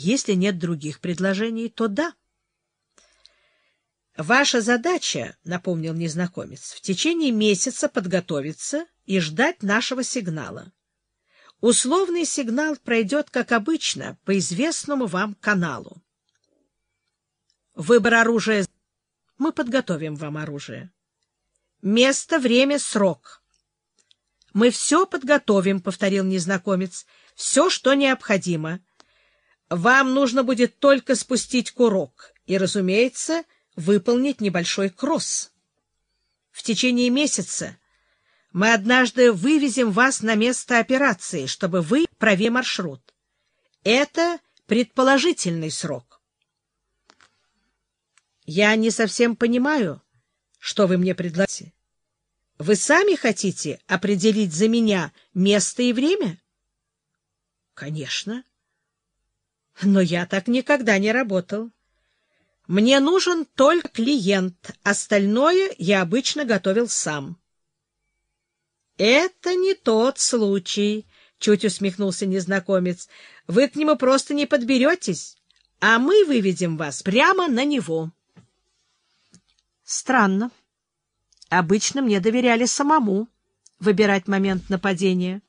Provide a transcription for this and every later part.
Если нет других предложений, то да. Ваша задача, — напомнил незнакомец, — в течение месяца подготовиться и ждать нашего сигнала. Условный сигнал пройдет, как обычно, по известному вам каналу. Выбор оружия. Мы подготовим вам оружие. Место, время, срок. Мы все подготовим, — повторил незнакомец. Все, что необходимо. Вам нужно будет только спустить курок и, разумеется, выполнить небольшой кросс. В течение месяца мы однажды вывезем вас на место операции, чтобы вы провели маршрут. Это предположительный срок. Я не совсем понимаю, что вы мне предлагаете. Вы сами хотите определить за меня место и время? Конечно. Но я так никогда не работал. Мне нужен только клиент, остальное я обычно готовил сам. Это не тот случай, — чуть усмехнулся незнакомец. Вы к нему просто не подберетесь, а мы выведем вас прямо на него. Странно. Обычно мне доверяли самому выбирать момент нападения.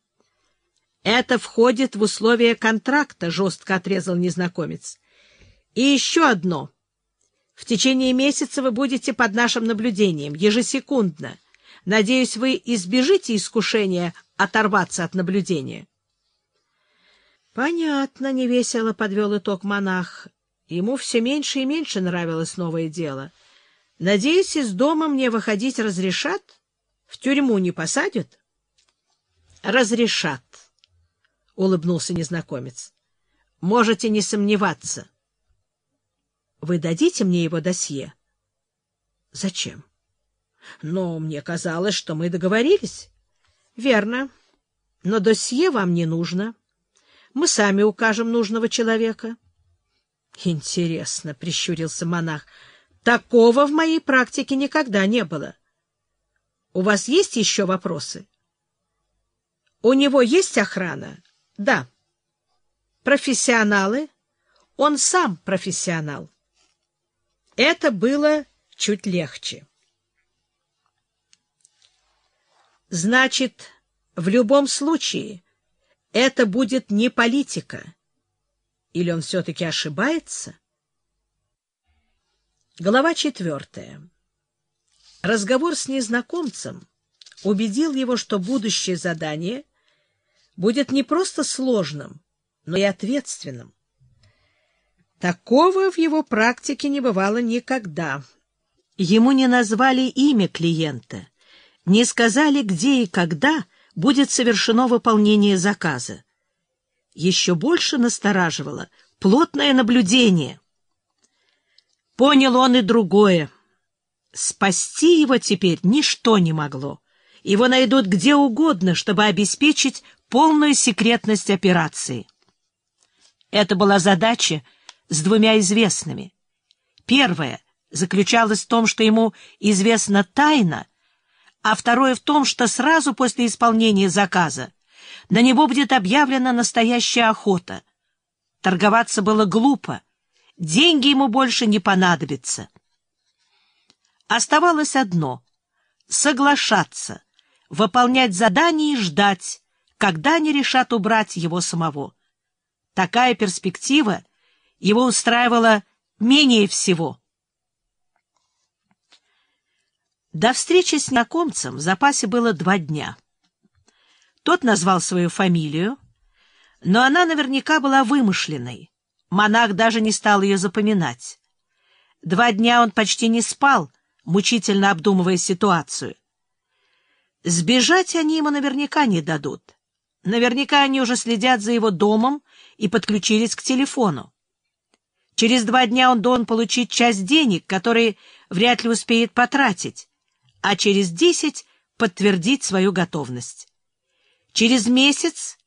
Это входит в условия контракта, — жестко отрезал незнакомец. И еще одно. В течение месяца вы будете под нашим наблюдением, ежесекундно. Надеюсь, вы избежите искушения оторваться от наблюдения. — Понятно, — невесело подвел итог монах. Ему все меньше и меньше нравилось новое дело — Надеюсь, из дома мне выходить разрешат? В тюрьму не посадят? — Разрешат, — улыбнулся незнакомец. — Можете не сомневаться. — Вы дадите мне его досье? — Зачем? — Но мне казалось, что мы договорились. — Верно. Но досье вам не нужно. Мы сами укажем нужного человека. — Интересно, — прищурился монах, — Такого в моей практике никогда не было. У вас есть еще вопросы? У него есть охрана? Да. Профессионалы? Он сам профессионал. Это было чуть легче. Значит, в любом случае это будет не политика. Или он все-таки ошибается? Глава четвертая. Разговор с незнакомцем убедил его, что будущее задание будет не просто сложным, но и ответственным. Такого в его практике не бывало никогда. Ему не назвали имя клиента, не сказали, где и когда будет совершено выполнение заказа. Еще больше настораживало плотное наблюдение — Понял он и другое. Спасти его теперь ничто не могло. Его найдут где угодно, чтобы обеспечить полную секретность операции. Это была задача с двумя известными. Первая заключалась в том, что ему известна тайна, а второе в том, что сразу после исполнения заказа на него будет объявлена настоящая охота. Торговаться было глупо, Деньги ему больше не понадобятся. Оставалось одно — соглашаться, выполнять задание и ждать, когда они решат убрать его самого. Такая перспектива его устраивала менее всего. До встречи с знакомцем в запасе было два дня. Тот назвал свою фамилию, но она наверняка была вымышленной. Монах даже не стал ее запоминать. Два дня он почти не спал, мучительно обдумывая ситуацию. Сбежать они ему наверняка не дадут. Наверняка они уже следят за его домом и подключились к телефону. Через два дня он должен получить часть денег, которые вряд ли успеет потратить, а через десять подтвердить свою готовность. Через месяц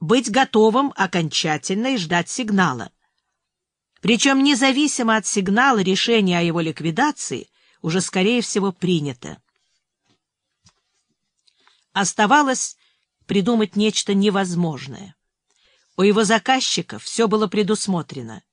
быть готовым окончательно и ждать сигнала. Причем независимо от сигнала решение о его ликвидации уже, скорее всего, принято. Оставалось придумать нечто невозможное. У его заказчиков все было предусмотрено.